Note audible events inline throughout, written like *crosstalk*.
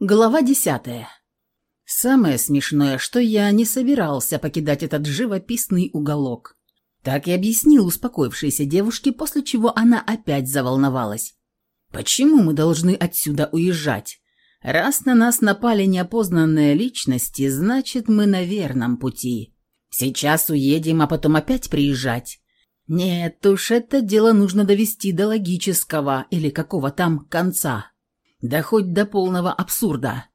Глава десятая. Самое смешное, что я не собирался покидать этот живописный уголок. Так и объяснил успокоившейся девушке, после чего она опять заволновалась. Почему мы должны отсюда уезжать? Раз на нас напали неопознанные личности, значит, мы на верном пути. Сейчас уедем, а потом опять приезжать. Нет уж, это дело нужно довести до логического или какого там конца. Да хоть до полного абсурда.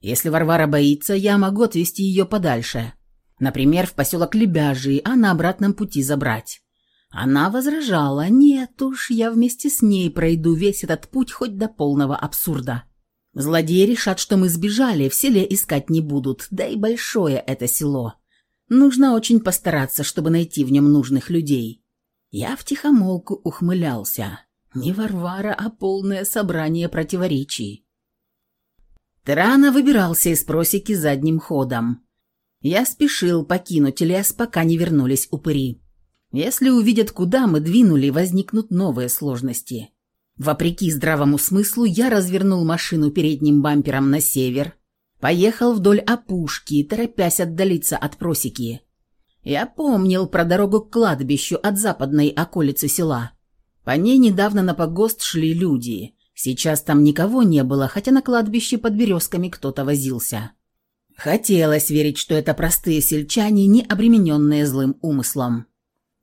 Если Варвара боится, я могу отвезти ее подальше. Например, в поселок Лебяжий, а на обратном пути забрать. Она возражала, нет уж, я вместе с ней пройду весь этот путь хоть до полного абсурда. Злодеи решат, что мы сбежали, в селе искать не будут, да и большое это село. Нужно очень постараться, чтобы найти в нем нужных людей. Я втихомолку ухмылялся. Не Варвара, а полное собрание противоречий. Трана выбирался из просеки задним ходом. Я спешил покинуть лес, пока не вернулись упыри. Если увидят, куда мы двинули, возникнут новые сложности. Вопреки здравому смыслу, я развернул машину передним бампером на север, поехал вдоль опушки, торопясь отдалиться от просеки. Я помнил про дорогу к кладбищу от западной околицы села. По ней недавно на погост шли люди. Сейчас там никого не было, хотя на кладбище под березками кто-то возился. Хотелось верить, что это простые сельчане, не обремененные злым умыслом.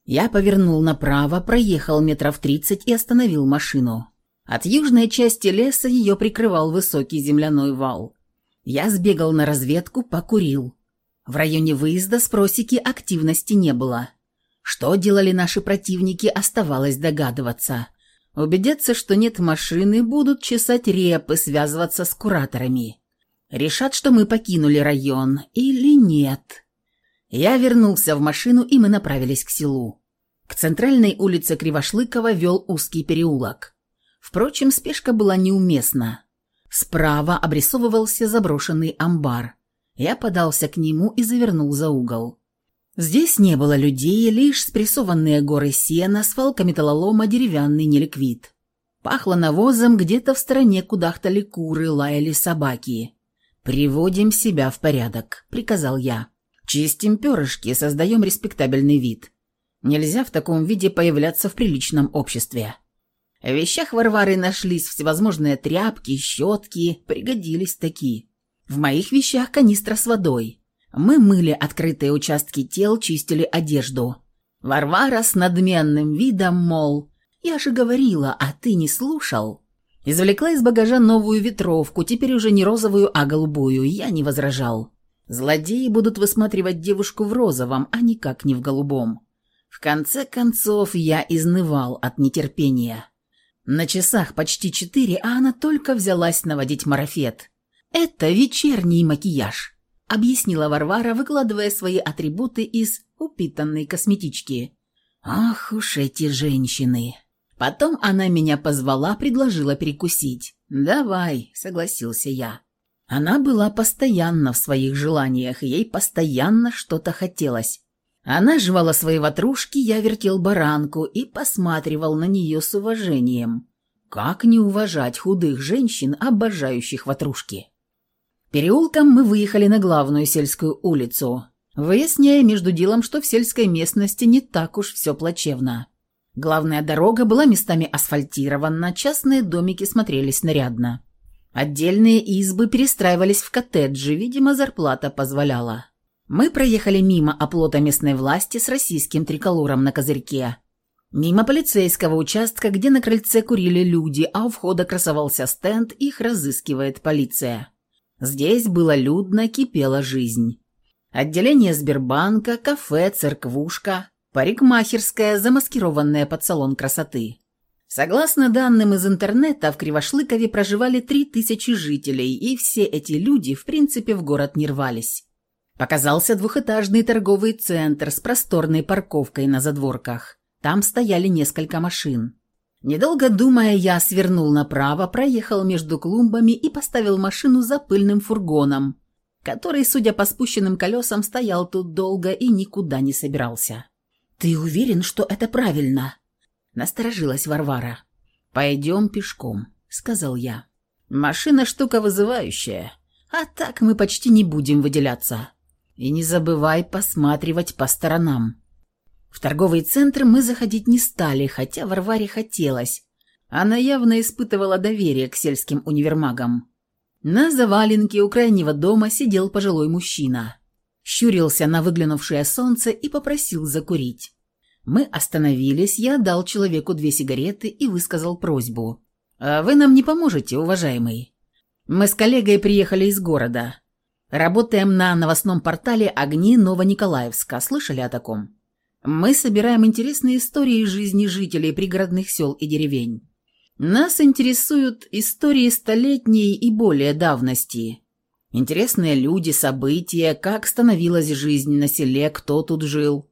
Я повернул направо, проехал метров тридцать и остановил машину. От южной части леса ее прикрывал высокий земляной вал. Я сбегал на разведку, покурил. В районе выезда с просеки активности не было. Что делали наши противники, оставалось догадываться. Убедиться, что нет машины, будут чесать репы, связываться с кураторами. Решат, что мы покинули район, или нет. Я вернулся в машину, и мы направились к селу. К центральной улице Кривошлыкова вел узкий переулок. Впрочем, спешка была неуместна. Справа обрисовывался заброшенный амбар. Я подался к нему и завернул за угол. Здесь не было людей, лишь спрессованные горы сена, свалка металлолома, деревянный неликвид. Пахло навозом, где-то в стороне кудахтали куры, лаяли собаки. «Приводим себя в порядок», — приказал я. «Чистим перышки, создаем респектабельный вид. Нельзя в таком виде появляться в приличном обществе». В вещах Варвары нашлись всевозможные тряпки, щетки, пригодились такие. В моих вещах канистра с водой. Мы мыли открытые участки тел, чистили одежду. Варвара с надменным видом, мол, «Я же говорила, а ты не слушал». Извлекла из багажа новую ветровку, теперь уже не розовую, а голубую, я не возражал. Злодеи будут высматривать девушку в розовом, а никак не в голубом. В конце концов, я изнывал от нетерпения. На часах почти четыре, а она только взялась наводить марафет. Это вечерний макияж. — объяснила Варвара, выкладывая свои атрибуты из упитанной косметички. «Ах уж эти женщины!» Потом она меня позвала, предложила перекусить. «Давай», — согласился я. Она была постоянно в своих желаниях, ей постоянно что-то хотелось. Она жевала свои ватрушки, я вертел баранку и посматривал на нее с уважением. Как не уважать худых женщин, обожающих ватрушки? Переулком мы выехали на главную сельскую улицу, выясняя между делом, что в сельской местности не так уж все плачевно. Главная дорога была местами асфальтирована, частные домики смотрелись нарядно. Отдельные избы перестраивались в коттеджи, видимо, зарплата позволяла. Мы проехали мимо оплота местной власти с российским триколором на козырьке. Мимо полицейского участка, где на крыльце курили люди, а у входа красовался стенд, их разыскивает полиция. Здесь было людно, кипела жизнь. Отделение Сбербанка, кафе, церквушка, парикмахерская, замаскированная под салон красоты. Согласно данным из интернета, в Кривошлыкове проживали 3000 жителей, и все эти люди, в принципе, в город не рвались. Показался двухэтажный торговый центр с просторной парковкой на задворках. Там стояли несколько машин. Недолго думая, я свернул направо, проехал между клумбами и поставил машину за пыльным фургоном, который, судя по спущенным колесам, стоял тут долго и никуда не собирался. «Ты уверен, что это правильно?» Насторожилась Варвара. «Пойдем пешком», — сказал я. Машина штука вызывающая, а так мы почти не будем выделяться. И не забывай посматривать по сторонам. В торговый центр мы заходить не стали, хотя Варваре хотелось. Она явно испытывала доверие к сельским универмагам. На заваленке у крайнего дома сидел пожилой мужчина. Щурился на выглянувшее солнце и попросил закурить. Мы остановились, я дал человеку две сигареты и высказал просьбу. «А «Вы нам не поможете, уважаемый? Мы с коллегой приехали из города. Работаем на новостном портале «Огни Новониколаевска». Слышали о таком? Мы собираем интересные истории жизни жителей пригородных сел и деревень. Нас интересуют истории столетней и более давности. Интересные люди, события, как становилась жизнь на селе, кто тут жил.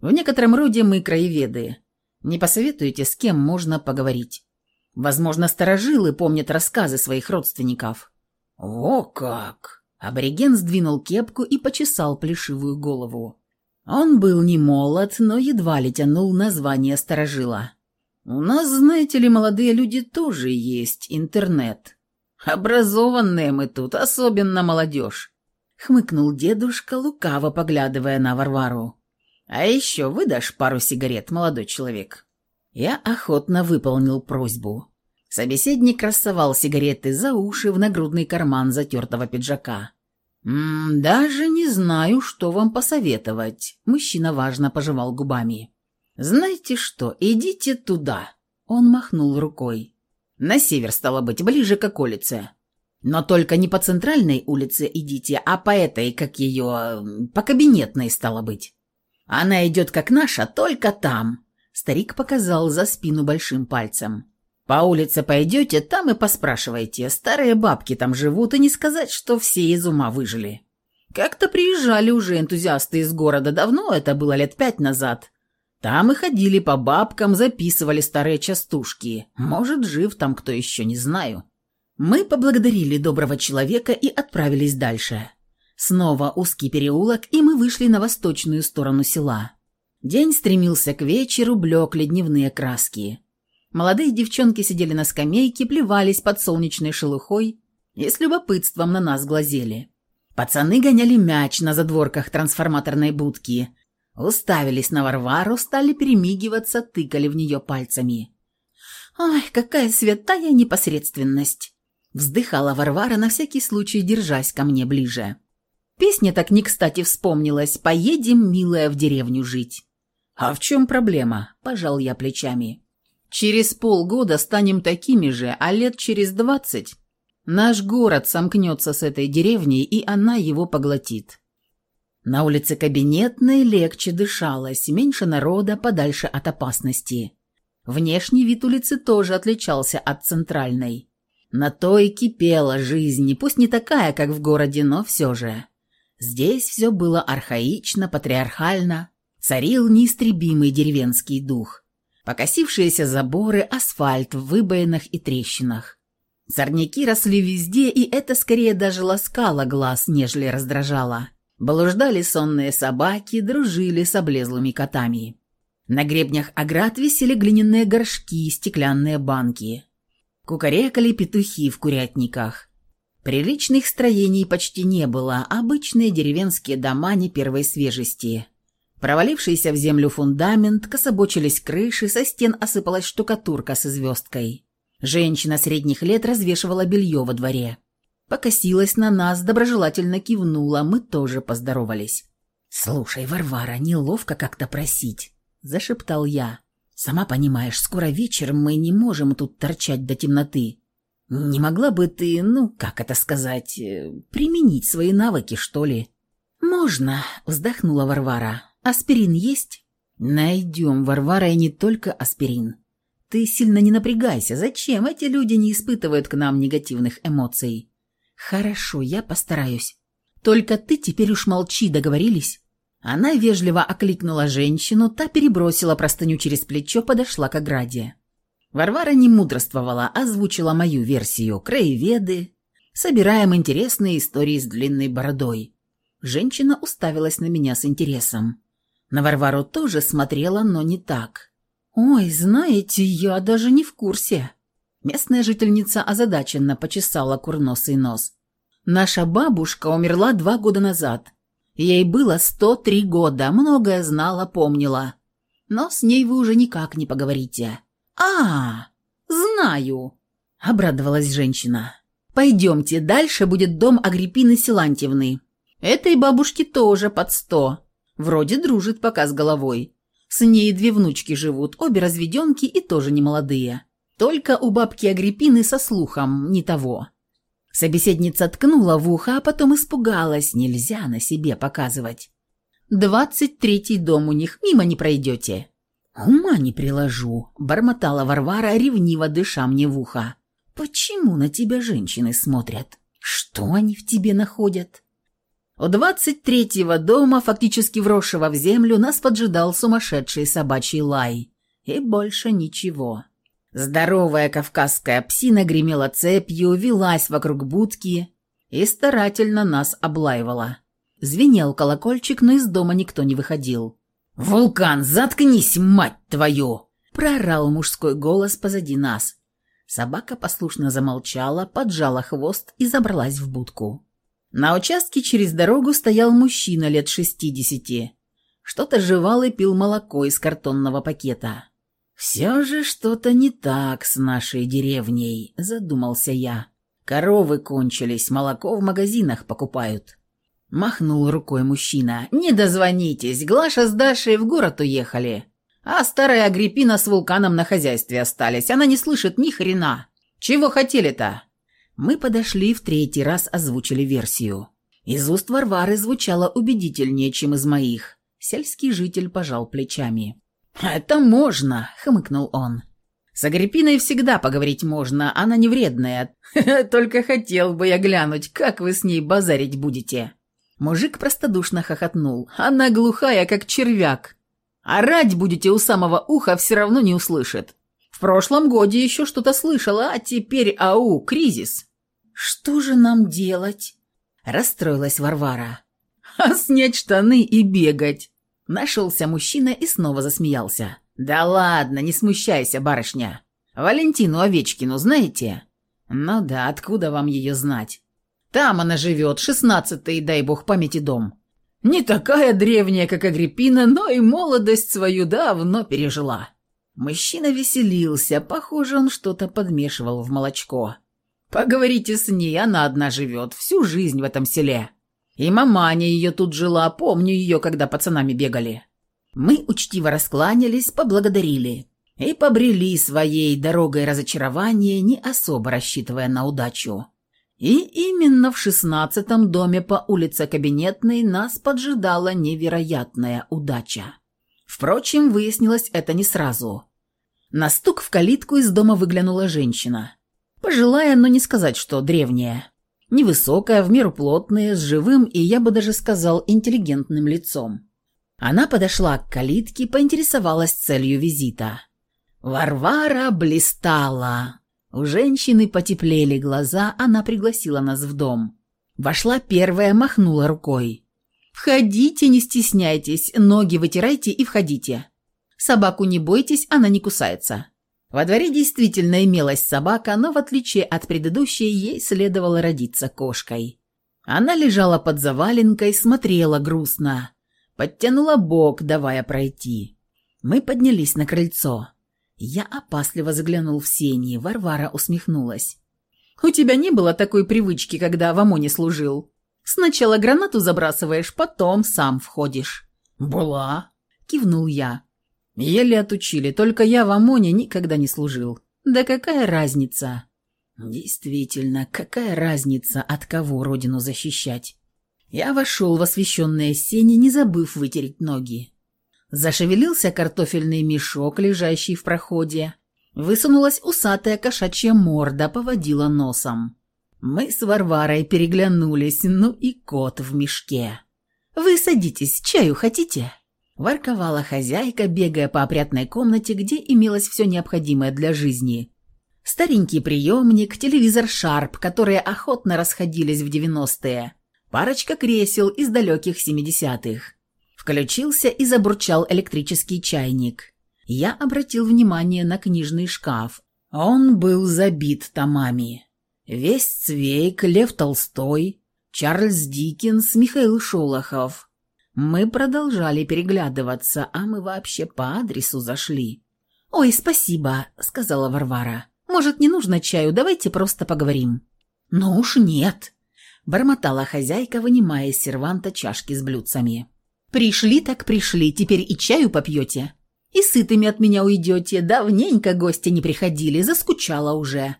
В некотором роде мы краеведы. Не посоветуете, с кем можно поговорить? Возможно, старожилы помнят рассказы своих родственников. О как! Абориген сдвинул кепку и почесал плешивую голову. Он был не молод, но едва ли тянул название старожила. У нас, знаете ли, молодые люди тоже есть интернет. Образованные мы тут, особенно молодежь. Хмыкнул дедушка, лукаво поглядывая на Варвару. А еще выдашь пару сигарет, молодой человек? Я охотно выполнил просьбу. Собеседник рассовал сигареты за уши в нагрудный карман затертого пиджака. «М -м, «Даже не знаю, что вам посоветовать», — мужчина важно пожевал губами. «Знаете что, идите туда!» Он махнул рукой. «На север, стало быть, ближе к околице. Но только не по центральной улице идите, а по этой, как ее... по кабинетной, стало быть. Она идет как наша, только там!» Старик показал за спину большим пальцем. «По улице пойдете, там и поспрашивайте. Старые бабки там живут, и не сказать, что все из ума выжили. Как-то приезжали уже энтузиасты из города, давно это было лет пять назад». Там и ходили по бабкам, записывали старые частушки. Может, жив там кто еще, не знаю. Мы поблагодарили доброго человека и отправились дальше. Снова узкий переулок, и мы вышли на восточную сторону села. День стремился к вечеру, блекли дневные краски. Молодые девчонки сидели на скамейке, плевались под солнечной шелухой и с любопытством на нас глазели. Пацаны гоняли мяч на задворках трансформаторной будки, Уставились на Варвару, стали перемигиваться, тыкали в нее пальцами. «Ой, какая святая непосредственность!» Вздыхала Варвара, на всякий случай держась ко мне ближе. Песня так не кстати вспомнилась «Поедем, милая, в деревню жить». «А в чем проблема?» – пожал я плечами. «Через полгода станем такими же, а лет через двадцать наш город сомкнется с этой деревней, и она его поглотит. На улице Кабинетной легче дышалось, меньше народа, подальше от опасности. Внешний вид улицы тоже отличался от центральной. На то и кипела жизнь, пусть не такая, как в городе, но все же. Здесь все было архаично, патриархально, царил неистребимый деревенский дух. Покосившиеся заборы, асфальт в выбоинах и трещинах. Сорняки росли везде, и это скорее даже ласкало глаз, нежели раздражало. Блуждали сонные собаки, дружили с облезлыми котами. На гребнях оград висели глиняные горшки, стеклянные банки. Кукарекали петухи в курятниках. Приличных строений почти не было, обычные деревенские дома не первой свежести. Провалившийся в землю фундамент, кособочились крыши, со стен осыпалась штукатурка со звездкой. Женщина средних лет развешивала белье во дворе. Покосилась на нас, доброжелательно кивнула, мы тоже поздоровались. «Слушай, Варвара, неловко как-то просить», – зашептал я. «Сама понимаешь, скоро вечер, мы не можем тут торчать до темноты. Не могла бы ты, ну, как это сказать, э, применить свои навыки, что ли?» «Можно», – вздохнула Варвара. «Аспирин есть?» «Найдем, Варвара, и не только аспирин. Ты сильно не напрягайся. Зачем? Эти люди не испытывают к нам негативных эмоций. «Хорошо, я постараюсь. Только ты теперь уж молчи, договорились?» Она вежливо окликнула женщину, та перебросила простыню через плечо, подошла к ограде. Варвара не мудрствовала, озвучила мою версию «Краеведы». Собираем интересные истории с длинной бородой. Женщина уставилась на меня с интересом. На Варвару тоже смотрела, но не так. «Ой, знаете, я даже не в курсе». Местная жительница озадаченно почесала курносый нос. «Наша бабушка умерла два года назад. Ей было 103 года, многое знала, помнила. Но с ней вы уже никак не поговорите». «А, знаю», — обрадовалась женщина. «Пойдемте, дальше будет дом Агриппины Силантьевны. Этой бабушке тоже под сто. Вроде дружит пока с головой. С ней две внучки живут, обе разведенки и тоже не молодые. Только у бабки Агриппины со слухом не того». Собеседница ткнула в ухо, а потом испугалась. Нельзя на себе показывать. «Двадцать третий дом у них, мимо не пройдете». «Ума не приложу», — бормотала Варвара, ревниво дыша мне в ухо. «Почему на тебя женщины смотрят? Что они в тебе находят?» У двадцать третьего дома, фактически вросшего в землю, нас поджидал сумасшедший собачий лай. И больше ничего. Здоровая кавказская псина гремела цепью, велась вокруг будки и старательно нас облаивала. Звенел колокольчик, но из дома никто не выходил. «Вулкан, заткнись, мать твою!» – прорал мужской голос позади нас. Собака послушно замолчала, поджала хвост и забралась в будку. На участке через дорогу стоял мужчина лет шестидесяти. Что-то жевал и пил молоко из картонного пакета. «Все же что-то не так с нашей деревней», – задумался я. «Коровы кончились, молоко в магазинах покупают». Махнул рукой мужчина. «Не дозвонитесь, Глаша с Дашей в город уехали. А старая Агриппина с вулканом на хозяйстве остались. Она не слышит ни хрена. Чего хотели-то?» Мы подошли в третий раз озвучили версию. Из уст Варвары звучало убедительнее, чем из моих. Сельский житель пожал плечами. «Это можно», — хмыкнул он. «С Агриппиной всегда поговорить можно, она не вредная. *laughs* Только хотел бы я глянуть, как вы с ней базарить будете». Мужик простодушно хохотнул. «Она глухая, как червяк. Орать будете у самого уха, все равно не услышит. В прошлом годе еще что-то слышала, а теперь, ау, кризис». «Что же нам делать?» Расстроилась Варвара. «А снять штаны и бегать». Нашелся мужчина и снова засмеялся. «Да ладно, не смущайся, барышня. Валентину Овечкину знаете?» «Ну да, откуда вам ее знать?» «Там она живет, шестнадцатый, дай бог памяти, дом. Не такая древняя, как Агриппина, но и молодость свою давно пережила». Мужчина веселился, похоже, он что-то подмешивал в молочко. «Поговорите с ней, она одна живет, всю жизнь в этом селе». И маманя ее тут жила, помню ее, когда пацанами бегали. Мы учтиво раскланялись, поблагодарили и побрели своей дорогой разочарования, не особо рассчитывая на удачу. И именно в шестнадцатом доме по улице Кабинетной нас поджидала невероятная удача. Впрочем, выяснилось это не сразу. На стук в калитку из дома выглянула женщина. Пожилая, но не сказать, что древняя. Невысокая, в меру плотная, с живым и, я бы даже сказал, интеллигентным лицом. Она подошла к калитке, поинтересовалась целью визита. Варвара блистала. У женщины потеплели глаза, она пригласила нас в дом. Вошла первая, махнула рукой. «Входите, не стесняйтесь, ноги вытирайте и входите. Собаку не бойтесь, она не кусается. Во дворе действительно имелась собака, но в отличие от предыдущей, ей следовало родиться кошкой. Она лежала под заваленкой, смотрела грустно. Подтянула бок, давая пройти. Мы поднялись на крыльцо. Я опасливо заглянул в сени, Варвара усмехнулась. «У тебя не было такой привычки, когда в ОМОНе служил? Сначала гранату забрасываешь, потом сам входишь». «Была», — кивнул я. Еле отучили, только я в ОМОНе никогда не служил. Да какая разница? Действительно, какая разница, от кого родину защищать? Я вошел в освещенное сени, не забыв вытереть ноги. Зашевелился картофельный мешок, лежащий в проходе. Высунулась усатая кошачья морда, поводила носом. Мы с Варварой переглянулись, ну и кот в мешке. «Вы садитесь, чаю хотите?» Ворковала хозяйка, бегая по опрятной комнате, где имелось все необходимое для жизни. Старенький приемник, телевизор «Шарп», которые охотно расходились в 90-е, парочка кресел из далеких 70-х. Включился и забурчал электрический чайник. Я обратил внимание на книжный шкаф. Он был забит томами. Весь Цвейк, Лев Толстой, Чарльз Диккенс, Михаил Шолохов. Мы продолжали переглядываться, а мы вообще по адресу зашли. «Ой, спасибо», — сказала Варвара. «Может, не нужно чаю, давайте просто поговорим». «Ну уж нет», — бормотала хозяйка, вынимая из серванта чашки с блюдцами. «Пришли так пришли, теперь и чаю попьете. И сытыми от меня уйдете. Давненько гости не приходили, заскучала уже.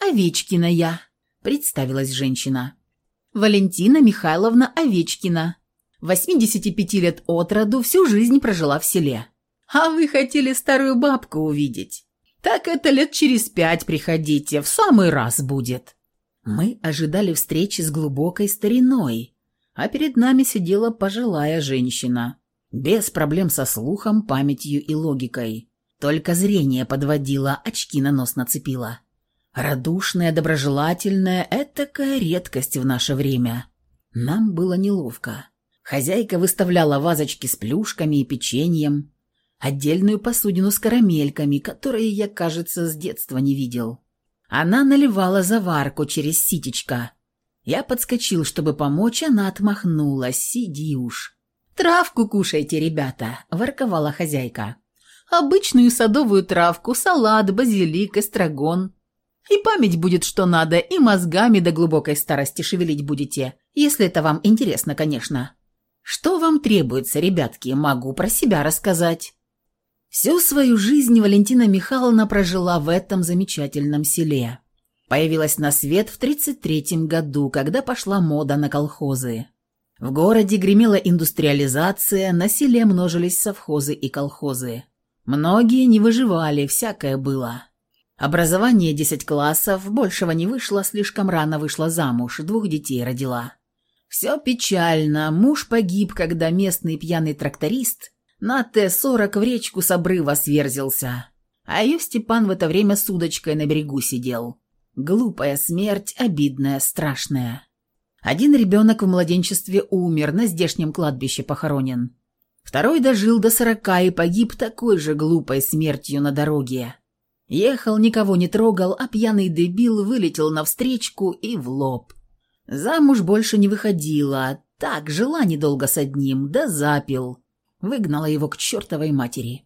Овечкина я», — представилась женщина. «Валентина Михайловна Овечкина. 85 лет от роду, всю жизнь прожила в селе. А вы хотели старую бабку увидеть? Так это лет через пять приходите, в самый раз будет». Мы ожидали встречи с глубокой стариной, а перед нами сидела пожилая женщина, без проблем со слухом, памятью и логикой. Только зрение подводило, очки на нос нацепила. Радушная, доброжелательная – этакая редкость в наше время. Нам было неловко. Хозяйка выставляла вазочки с плюшками и печеньем, отдельную посудину с карамельками, которые я, кажется, с детства не видел. Она наливала заварку через ситечко. Я подскочил, чтобы помочь, она отмахнулась. «Сиди уж». «Травку кушайте, ребята», – ворковала хозяйка. «Обычную садовую травку, салат, базилик, эстрагон. И память будет что надо, и мозгами до глубокой старости шевелить будете, если это вам интересно, конечно. Что вам требуется, ребятки, могу про себя рассказать». Всю свою жизнь Валентина Михайловна прожила в этом замечательном селе. Появилась на свет в 33-м году, когда пошла мода на колхозы. В городе гремела индустриализация, на селе множились совхозы и колхозы. Многие не выживали, всякое было. Образование 10 классов, большего не вышло, слишком рано вышла замуж, двух детей родила. Все печально, муж погиб, когда местный пьяный тракторист – на Т-40 в речку с обрыва сверзился. А ее Степан в это время с удочкой на берегу сидел. Глупая смерть, обидная, страшная. Один ребенок в младенчестве умер, на здешнем кладбище похоронен. Второй дожил до сорока и погиб такой же глупой смертью на дороге. Ехал, никого не трогал, а пьяный дебил вылетел навстречку и в лоб. Замуж больше не выходила, так, жила недолго с одним, да запил. Выгнала его к чертовой матери.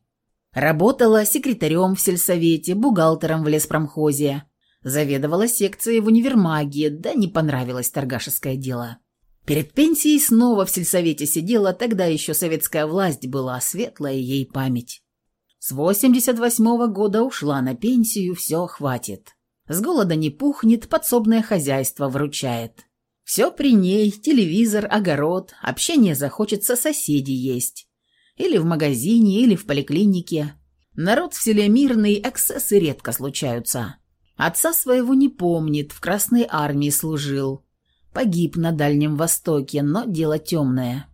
Работала секретарем в сельсовете, бухгалтером в леспромхозе. Заведовала секцией в универмаге, да не понравилось торгашеское дело. Перед пенсией снова в сельсовете сидела, тогда еще советская власть была, светлая ей память. С 88 -го года ушла на пенсию, все, хватит. С голода не пухнет, подсобное хозяйство вручает. Все при ней, телевизор, огород, общение захочется, соседи есть. Или в магазине, или в поликлинике. Народ в селе мирный, эксцессы редко случаются. Отца своего не помнит, в Красной армии служил. Погиб на Дальнем Востоке, но дело темное.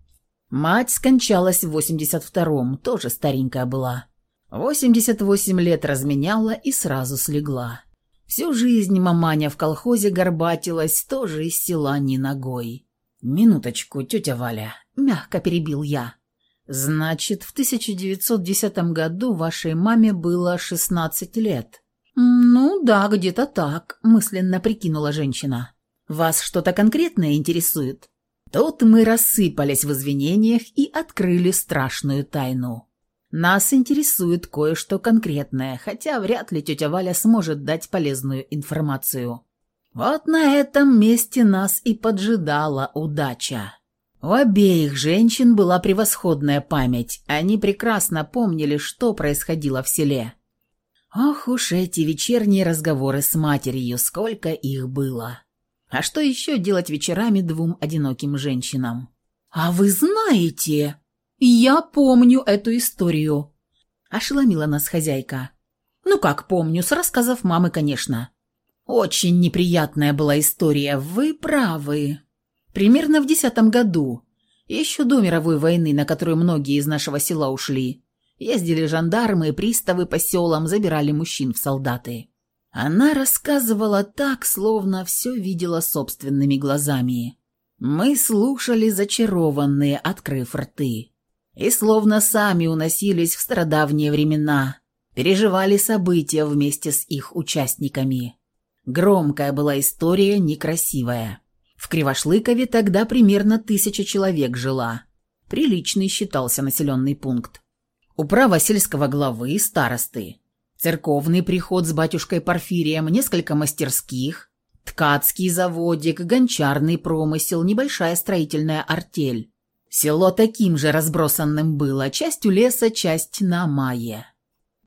Мать скончалась в 82-м, тоже старенькая была. 88 лет разменяла и сразу слегла. Всю жизнь маманя в колхозе горбатилась, тоже из села ни ногой. «Минуточку, тетя Валя», — мягко перебил я. «Значит, в 1910 году вашей маме было 16 лет?» «Ну да, где-то так», – мысленно прикинула женщина. «Вас что-то конкретное интересует?» Тут мы рассыпались в извинениях и открыли страшную тайну. Нас интересует кое-что конкретное, хотя вряд ли тетя Валя сможет дать полезную информацию. Вот на этом месте нас и поджидала удача. У обеих женщин была превосходная память. Они прекрасно помнили, что происходило в селе. Ох уж эти вечерние разговоры с матерью, сколько их было. А что еще делать вечерами двум одиноким женщинам? «А вы знаете, я помню эту историю», – ошеломила нас хозяйка. «Ну как помню, с рассказов мамы, конечно». «Очень неприятная была история, вы правы», Примерно в десятом году, еще до мировой войны, на которую многие из нашего села ушли, ездили жандармы и приставы по селам, забирали мужчин в солдаты. Она рассказывала так, словно все видела собственными глазами. Мы слушали зачарованные, открыв рты. И словно сами уносились в стародавние времена, переживали события вместе с их участниками. Громкая была история, некрасивая. В Кривошлыкове тогда примерно тысяча человек жила. Приличный считался населенный пункт. Управа сельского главы, старосты. Церковный приход с батюшкой Порфирием, несколько мастерских, ткацкий заводик, гончарный промысел, небольшая строительная артель. Село таким же разбросанным было, часть у леса, часть на мае.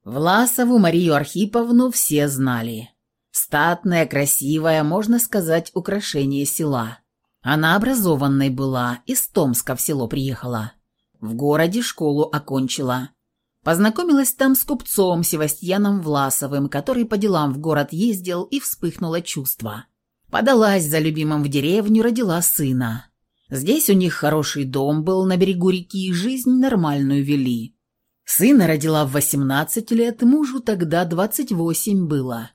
Власову Марию Архиповну все знали. Статная, красивая, можно сказать, украшение села. Она образованной была, из Томска в село приехала. В городе школу окончила. Познакомилась там с купцом Севастьяном Власовым, который по делам в город ездил, и вспыхнуло чувство. Подалась за любимым в деревню, родила сына. Здесь у них хороший дом был на берегу реки, и жизнь нормальную вели. Сына родила в 18 лет, мужу тогда 28 было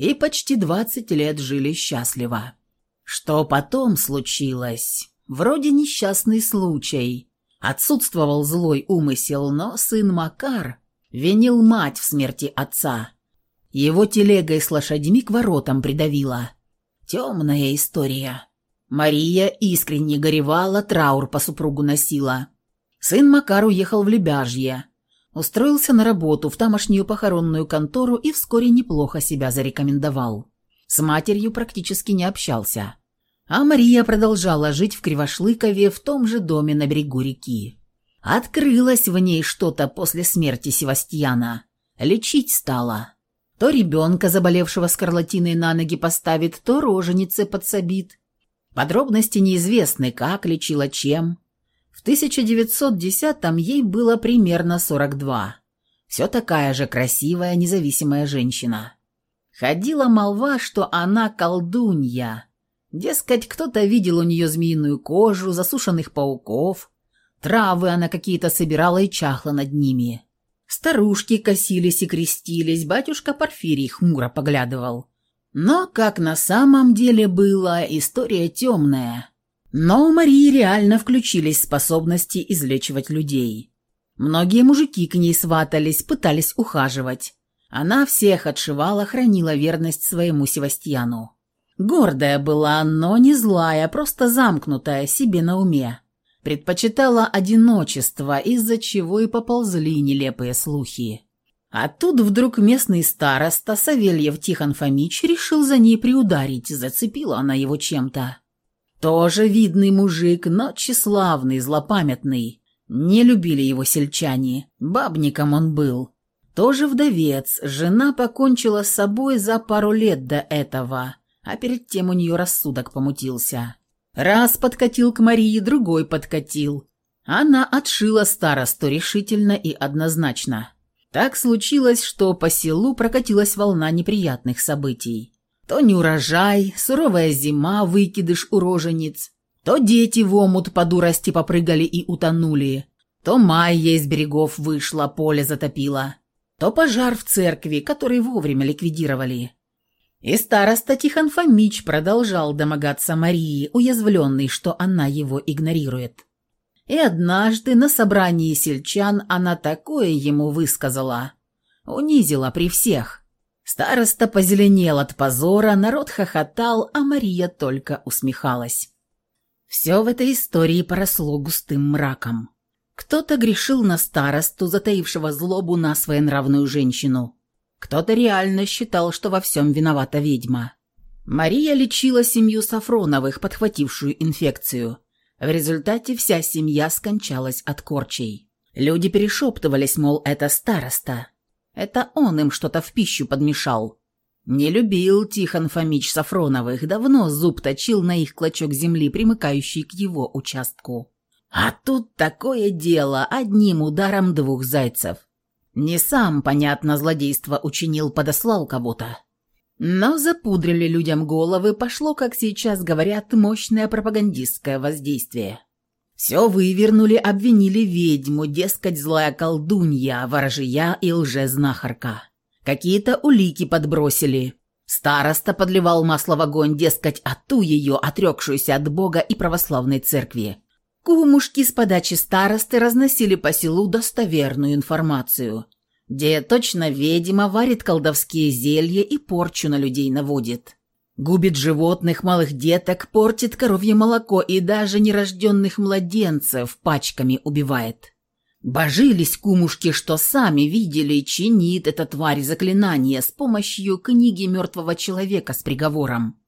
и почти двадцать лет жили счастливо. Что потом случилось? Вроде несчастный случай. Отсутствовал злой умысел, но сын Макар винил мать в смерти отца. Его телегой с лошадьми к воротам придавила. Темная история. Мария искренне горевала, траур по супругу носила. Сын Макар уехал в Лебяжье. Устроился на работу в тамошнюю похоронную контору и вскоре неплохо себя зарекомендовал. С матерью практически не общался. А Мария продолжала жить в Кривошлыкове в том же доме на берегу реки. Открылось в ней что-то после смерти Севастьяна. Лечить стала. То ребенка, заболевшего скарлатиной, на ноги поставит, то роженице подсобит. Подробности неизвестны, как лечила, чем. В 1910-м ей было примерно 42. Все такая же красивая, независимая женщина. Ходила молва, что она колдунья. Дескать, кто-то видел у нее змеиную кожу, засушенных пауков. Травы она какие-то собирала и чахла над ними. Старушки косились и крестились, батюшка Порфирий хмуро поглядывал. Но, как на самом деле было, история темная. Но у Марии реально включились способности излечивать людей. Многие мужики к ней сватались, пытались ухаживать. Она всех отшивала, хранила верность своему Севастьяну. Гордая была, но не злая, просто замкнутая, себе на уме. Предпочитала одиночество, из-за чего и поползли нелепые слухи. А тут вдруг местный староста Савельев Тихон Фомич решил за ней приударить, зацепила она его чем-то. Тоже видный мужик, но тщеславный, злопамятный. Не любили его сельчане. Бабником он был. Тоже вдовец. Жена покончила с собой за пару лет до этого, а перед тем у нее рассудок помутился. Раз подкатил к Марии, другой подкатил. Она отшила старосту решительно и однозначно. Так случилось, что по селу прокатилась волна неприятных событий. То неурожай, суровая зима, выкидыш уроженец, то дети в омут по дурости попрыгали и утонули, то майя из берегов вышла, поле затопило, то пожар в церкви, который вовремя ликвидировали. И староста Тихон Фомич продолжал домогаться Марии, уязвленный, что она его игнорирует. И однажды на собрании сельчан она такое ему высказала, унизила при всех, Староста позеленел от позора, народ хохотал, а Мария только усмехалась. Все в этой истории поросло густым мраком. Кто-то грешил на старосту, затаившего злобу на своенравную женщину. Кто-то реально считал, что во всем виновата ведьма. Мария лечила семью Сафроновых, подхватившую инфекцию. В результате вся семья скончалась от корчей. Люди перешептывались, мол, это староста. Это он им что-то в пищу подмешал. Не любил Тихон Фомич Сафроновых, давно зуб точил на их клочок земли, примыкающий к его участку. А тут такое дело, одним ударом двух зайцев. Не сам, понятно, злодейство учинил, подослал кого-то. Но запудрили людям головы, пошло, как сейчас говорят, мощное пропагандистское воздействие. Все вывернули, обвинили ведьму, дескать, злая колдунья, ворожья и лжезнахарка. Какие-то улики подбросили. Староста подливал масло в огонь, дескать, а ту ее, отрекшуюся от Бога и православной церкви. Кумушки с подачи старосты разносили по селу достоверную информацию. Где точно ведьма варит колдовские зелья и порчу на людей наводит. Губит животных, малых деток, портит коровье молоко и даже нерожденных младенцев пачками убивает. Божились кумушки, что сами видели, чинит эта тварь заклинание с помощью книги мертвого человека с приговором.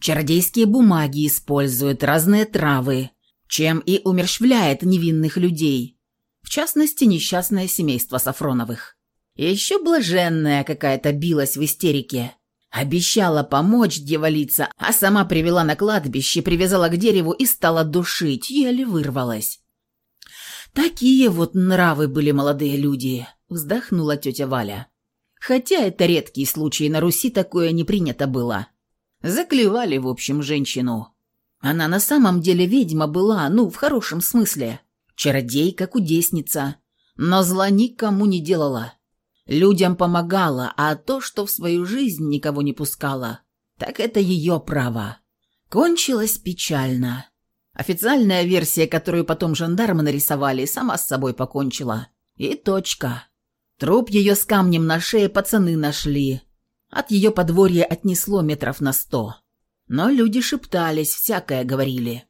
Чародейские бумаги используют, разные травы, чем и умерщвляет невинных людей, в частности, несчастное семейство Сафроновых. Еще блаженная какая-то билась в истерике. Обещала помочь дьяволица, а сама привела на кладбище, привязала к дереву и стала душить, еле вырвалась. «Такие вот нравы были молодые люди», — вздохнула тетя Валя. «Хотя это редкий случай, на Руси такое не принято было. Заклевали, в общем, женщину. Она на самом деле ведьма была, ну, в хорошем смысле. Чародейка, кудесница. Но зла никому не делала. Людям помогала, а то, что в свою жизнь никого не пускала, так это ее право. Кончилось печально. Официальная версия, которую потом жандармы нарисовали, сама с собой покончила. И точка. Труп ее с камнем на шее пацаны нашли. От ее подворья отнесло метров на сто. Но люди шептались, всякое говорили.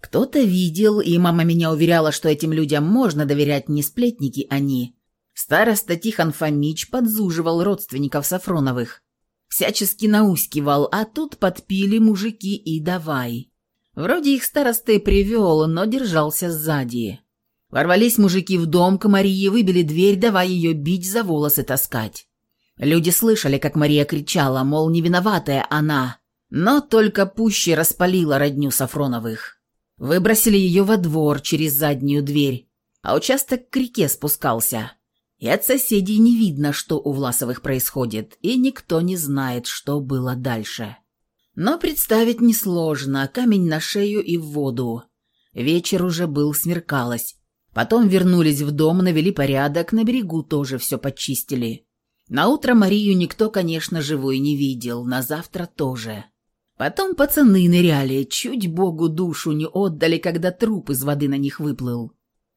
Кто-то видел, и мама меня уверяла, что этим людям можно доверять, не сплетники они. Староста Тихон Фомич подзуживал родственников Сафроновых. Всячески наускивал, а тут подпили мужики и давай. Вроде их староста и привел, но держался сзади. Ворвались мужики в дом к Марии, выбили дверь, давай ее бить, за волосы таскать. Люди слышали, как Мария кричала, мол, не виноватая она, но только пуще распалила родню Сафроновых. Выбросили ее во двор через заднюю дверь, а участок к реке спускался. И от соседей не видно, что у Власовых происходит, и никто не знает, что было дальше. Но представить несложно, камень на шею и в воду. Вечер уже был, смеркалось. Потом вернулись в дом, навели порядок, на берегу тоже все почистили. На утро Марию никто, конечно, живой не видел, на завтра тоже. Потом пацаны ныряли, чуть богу душу не отдали, когда труп из воды на них выплыл.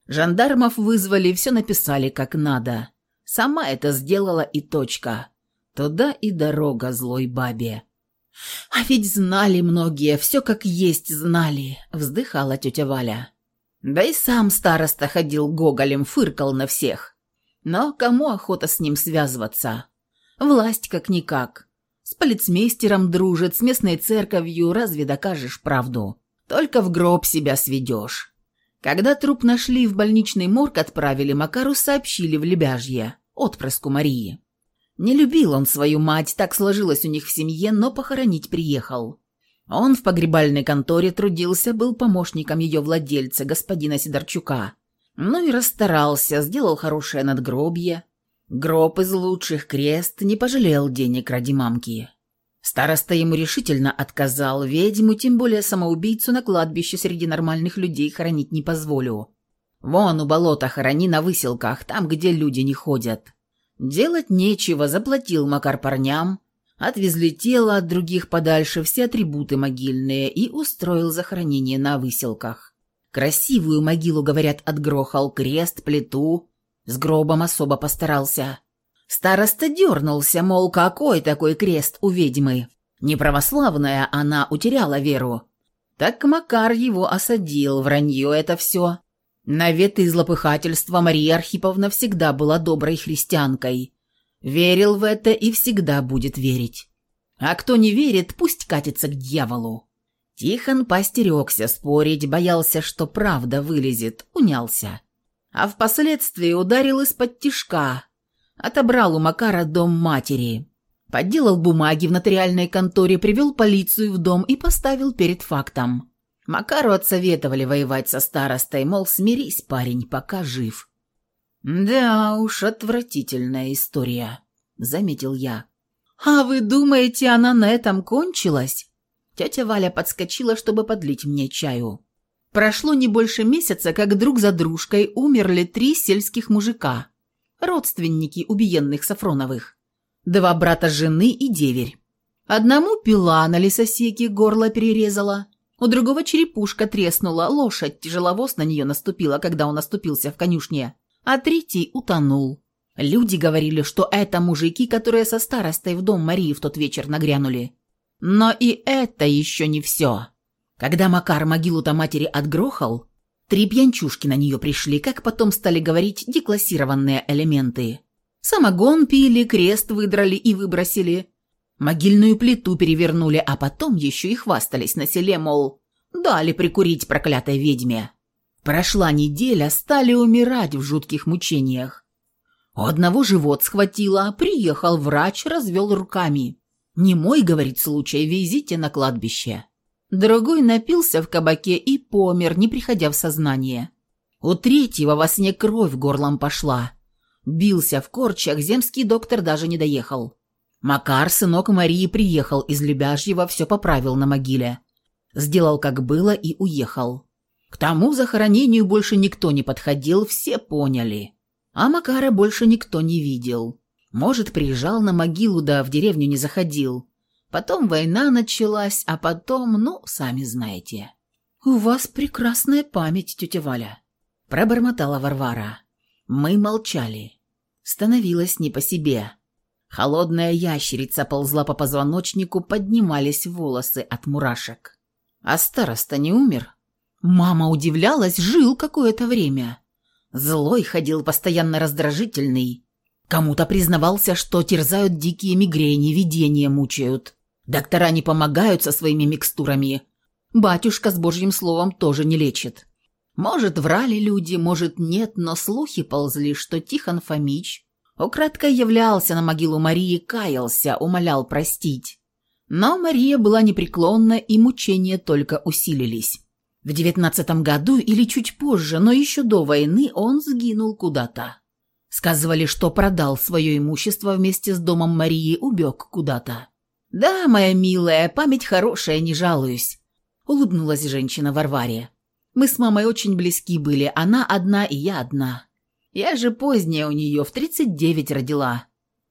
Жандармов вызвали, все написали как надо. Сама это сделала и точка. Туда и дорога злой бабе. «А ведь знали многие, все как есть знали», — вздыхала тетя Валя. Да и сам староста ходил гоголем, фыркал на всех. Но кому охота с ним связываться? Власть как-никак. С полицмейстером дружит, с местной церковью, разве докажешь правду? Только в гроб себя сведешь. Когда труп нашли в больничный морг отправили, Макару сообщили в Лебяжье, отпрыску Марии. Не любил он свою мать, так сложилось у них в семье, но похоронить приехал. Он в погребальной конторе трудился, был помощником ее владельца, господина Сидорчука. Ну и расстарался, сделал хорошее надгробье. Гроб из лучших крест, не пожалел денег ради мамки. Староста ему решительно отказал, ведьму, тем более самоубийцу на кладбище среди нормальных людей хоронить не позволю. Вон у болота хорони на выселках, там, где люди не ходят. Делать нечего, заплатил Макар парням, отвезли тело от других подальше, все атрибуты могильные и устроил захоронение на выселках. Красивую могилу, говорят, отгрохал крест, плиту, с гробом особо постарался. Староста дернулся, мол, какой такой крест у ведьмы? Неправославная она утеряла веру. Так Макар его осадил, вранье это все. Навет и злопыхательство Мария Архиповна всегда была доброй христианкой. Верил в это и всегда будет верить. А кто не верит, пусть катится к дьяволу. Тихон постерегся спорить, боялся, что правда вылезет, унялся. А впоследствии ударил из-под тишка, отобрал у Макара дом матери, подделал бумаги в нотариальной конторе, привел полицию в дом и поставил перед фактом. Макару отсоветовали воевать со старостой, мол, смирись, парень, пока жив. «Да уж, отвратительная история», — заметил я. «А вы думаете, она на этом кончилась?» Тетя Валя подскочила, чтобы подлить мне чаю. Прошло не больше месяца, как друг за дружкой умерли три сельских мужика, родственники убиенных Сафроновых. Два брата жены и деверь. Одному пила на лесосеке горло перерезала, у другого черепушка треснула, лошадь, тяжеловоз на нее наступила, когда он оступился в конюшне, а третий утонул. Люди говорили, что это мужики, которые со старостой в дом Марии в тот вечер нагрянули. Но и это еще не все. Когда Макар могилу-то матери отгрохал, три пьянчушки на нее пришли, как потом стали говорить деклассированные элементы. Самогон пили, крест выдрали и выбросили. Могильную плиту перевернули, а потом еще и хвастались на селе, мол, дали прикурить проклятой ведьме. Прошла неделя, стали умирать в жутких мучениях. У одного живот схватило, приехал врач, развел руками. «Не мой, — говорит случай, — везите на кладбище». Другой напился в кабаке и помер, не приходя в сознание. У третьего во сне кровь горлом пошла. Бился в корчах, земский доктор даже не доехал. Макар, сынок Марии, приехал из Любяжьего, все поправил на могиле. Сделал, как было, и уехал. К тому захоронению больше никто не подходил, все поняли. А Макара больше никто не видел. Может, приезжал на могилу, да в деревню не заходил. Потом война началась, а потом, ну, сами знаете. «У вас прекрасная память, тетя Валя», – пробормотала Варвара. Мы молчали. Становилось не по себе. Холодная ящерица ползла по позвоночнику, поднимались волосы от мурашек. А староста не умер? Мама удивлялась, жил какое-то время. Злой ходил постоянно раздражительный. Кому-то признавался, что терзают дикие мигрени, видения мучают. Доктора не помогают со своими микстурами. Батюшка с божьим словом тоже не лечит. Может, врали люди, может, нет, но слухи ползли, что Тихон Фомич украдкой являлся на могилу Марии, каялся, умолял простить. Но Мария была непреклонна, и мучения только усилились. В девятнадцатом году или чуть позже, но еще до войны он сгинул куда-то. Сказывали, что продал свое имущество вместе с домом Марии, убег куда-то. «Да, моя милая, память хорошая, не жалуюсь», — улыбнулась женщина Варваре. «Мы с мамой очень близки были, она одна и я одна. Я же поздняя у нее, в тридцать девять родила.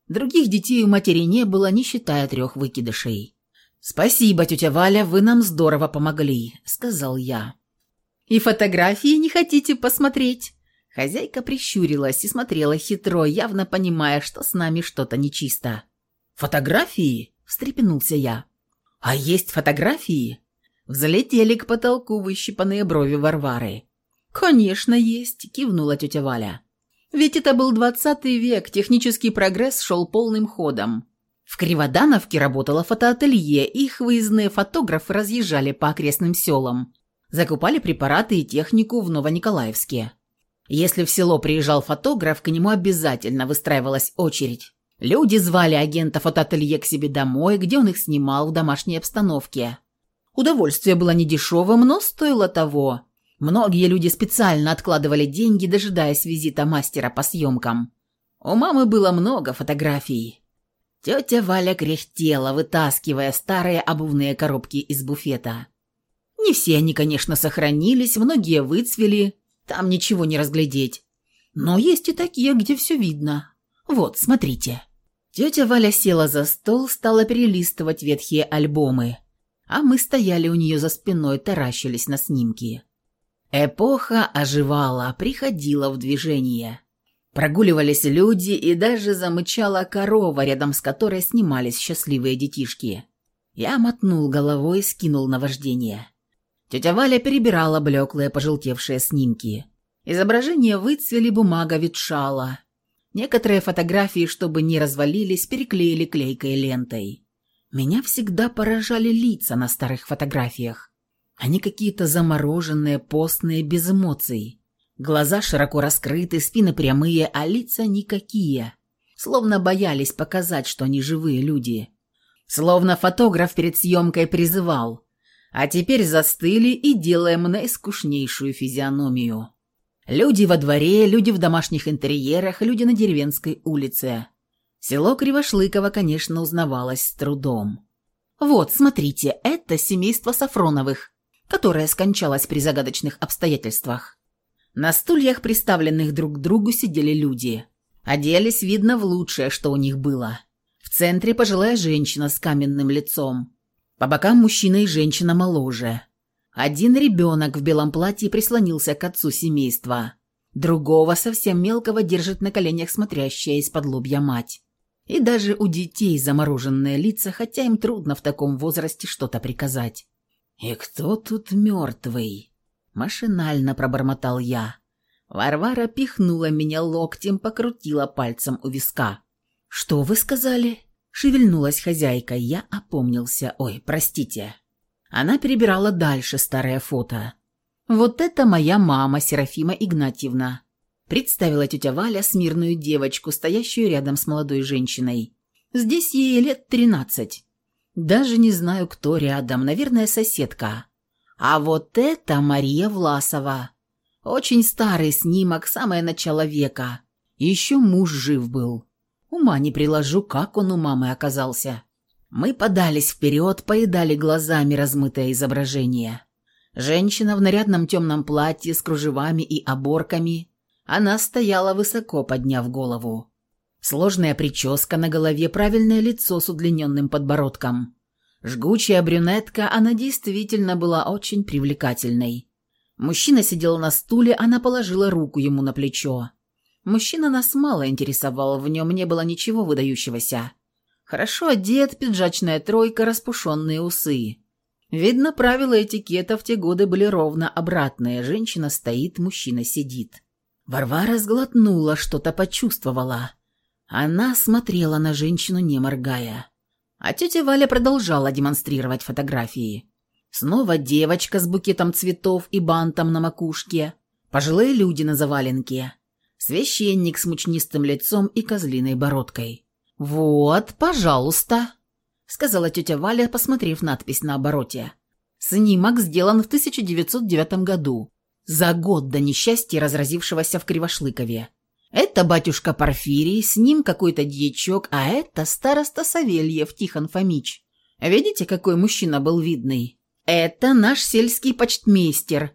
Других детей у матери не было, не считая трех выкидышей. «Спасибо, тетя Валя, вы нам здорово помогли», — сказал я. «И фотографии не хотите посмотреть?» Хозяйка прищурилась и смотрела хитро, явно понимая, что с нами что-то нечисто. «Фотографии?» – встрепенулся я. «А есть фотографии?» Взлетели к потолку выщипанные брови Варвары. «Конечно, есть», – кивнула тетя Валя. «Ведь это был двадцатый век, технический прогресс шел полным ходом. В Криводановке работало фотоателье, их выездные фотографы разъезжали по окрестным селам. Закупали препараты и технику в Новониколаевске. Если в село приезжал фотограф, к нему обязательно выстраивалась очередь. Люди звали агента фотоателье к себе домой, где он их снимал в домашней обстановке. Удовольствие было недешевым, но стоило того. Многие люди специально откладывали деньги, дожидаясь визита мастера по съемкам. У мамы было много фотографий. Тетя Валя кряхтела, вытаскивая старые обувные коробки из буфета. Не все они, конечно, сохранились, многие выцвели, там ничего не разглядеть. Но есть и такие, где все видно. Вот, смотрите. Тетя Валя села за стол, стала перелистывать ветхие альбомы, а мы стояли у нее за спиной, таращились на снимки. Эпоха оживала, приходила в движение. Прогуливались люди, и даже замычала корова, рядом с которой снимались счастливые детишки. Я мотнул головой, скинул на вождение. Тетя Валя перебирала блеклые пожелтевшие снимки. Изображения выцвели, бумага ветшала. Некоторые фотографии, чтобы не развалились, переклеили клейкой лентой. Меня всегда поражали лица на старых фотографиях. Они какие-то замороженные, постные, без эмоций. Глаза широко раскрыты, спины прямые, а лица никакие. Словно боялись показать, что они живые люди. Словно фотограф перед съемкой призывал. А теперь застыли и делаем наискучнейшую физиономию. Люди во дворе, люди в домашних интерьерах, люди на деревенской улице. Село Кривошлыково, конечно, узнавалось с трудом. Вот, смотрите, это семейство Сафроновых, которое скончалось при загадочных обстоятельствах. На стульях, приставленных друг к другу, сидели люди. Оделись, видно, в лучшее, что у них было. В центре пожилая женщина с каменным лицом. По бокам мужчина и женщина моложе. Один ребенок в белом платье прислонился к отцу семейства. Другого, совсем мелкого, держит на коленях смотрящая из-под лобья мать. И даже у детей замороженные лица, хотя им трудно в таком возрасте что-то приказать. «И кто тут мертвый?» Машинально пробормотал я. Варвара пихнула меня локтем, покрутила пальцем у виска. «Что вы сказали?» Шевельнулась хозяйка, я опомнился. «Ой, простите». Она перебирала дальше старое фото. «Вот это моя мама, Серафима Игнатьевна», представила тетя Валя смирную девочку, стоящую рядом с молодой женщиной. «Здесь ей лет тринадцать. Даже не знаю, кто рядом, наверное, соседка. А вот это Мария Власова. Очень старый снимок, самое начало века. Еще муж жив был. Ума не приложу, как он у мамы оказался». Мы подались вперед, поедали глазами размытое изображение. Женщина в нарядном темном платье с кружевами и оборками. Она стояла высоко, подняв голову. Сложная прическа на голове, правильное лицо с удлиненным подбородком. Жгучая брюнетка, она действительно была очень привлекательной. Мужчина сидел на стуле, она положила руку ему на плечо. Мужчина нас мало интересовал, в нем не было ничего выдающегося. Хорошо одет, пиджачная тройка, распушенные усы. Видно, правила этикета в те годы были ровно обратные. Женщина стоит, мужчина сидит. Варвара сглотнула, что-то почувствовала. Она смотрела на женщину, не моргая. А тетя Валя продолжала демонстрировать фотографии. Снова девочка с букетом цветов и бантом на макушке. Пожилые люди на заваленке. Священник с мучнистым лицом и козлиной бородкой. «Вот, пожалуйста», — сказала тетя Валя, посмотрев надпись на обороте. «Снимок сделан в 1909 году, за год до несчастья, разразившегося в Кривошлыкове. Это батюшка Порфирий, с ним какой-то дьячок, а это староста Савельев Тихон Фомич. Видите, какой мужчина был видный? Это наш сельский почтмейстер.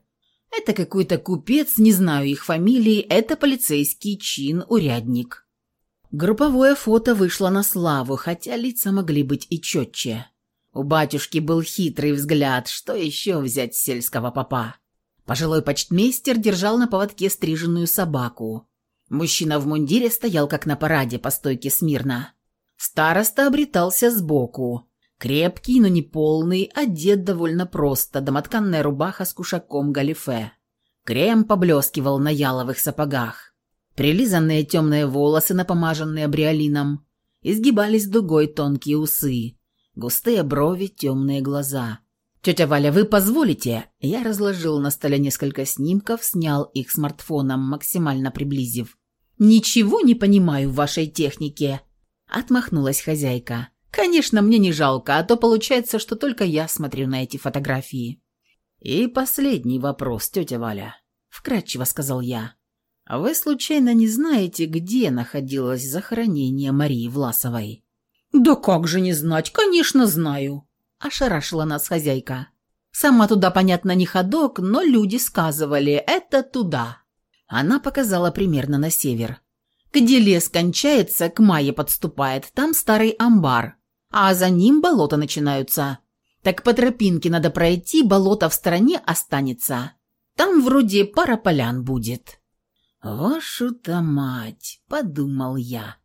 Это какой-то купец, не знаю их фамилии, это полицейский чин, урядник». Групповое фото вышло на славу, хотя лица могли быть и четче. У батюшки был хитрый взгляд, что еще взять с сельского попа. Пожилой почтмейстер держал на поводке стриженную собаку. Мужчина в мундире стоял как на параде по стойке смирно. Староста обретался сбоку. Крепкий, но не полный, одет довольно просто, домотканная рубаха с кушаком галифе. Крем поблескивал на яловых сапогах. Прилизанные темные волосы, напомаженные бриолином, изгибались дугой тонкие усы, густые брови, темные глаза. «Тетя Валя, вы позволите?» Я разложил на столе несколько снимков, снял их смартфоном, максимально приблизив. «Ничего не понимаю в вашей технике», — отмахнулась хозяйка. «Конечно, мне не жалко, а то получается, что только я смотрю на эти фотографии». «И последний вопрос, тетя Валя», — вкратчиво сказал я. А вы случайно не знаете, где находилось захоронение Марии Власовой?» «Да как же не знать, конечно знаю», – ошарашила нас хозяйка. «Сама туда, понятно, не ходок, но люди сказывали, это туда». Она показала примерно на север. «Где лес кончается, к мае подступает, там старый амбар, а за ним болота начинаются. Так по тропинке надо пройти, болото в стороне останется. Там вроде пара полян будет». «Вашу-то мать!» — подумал я.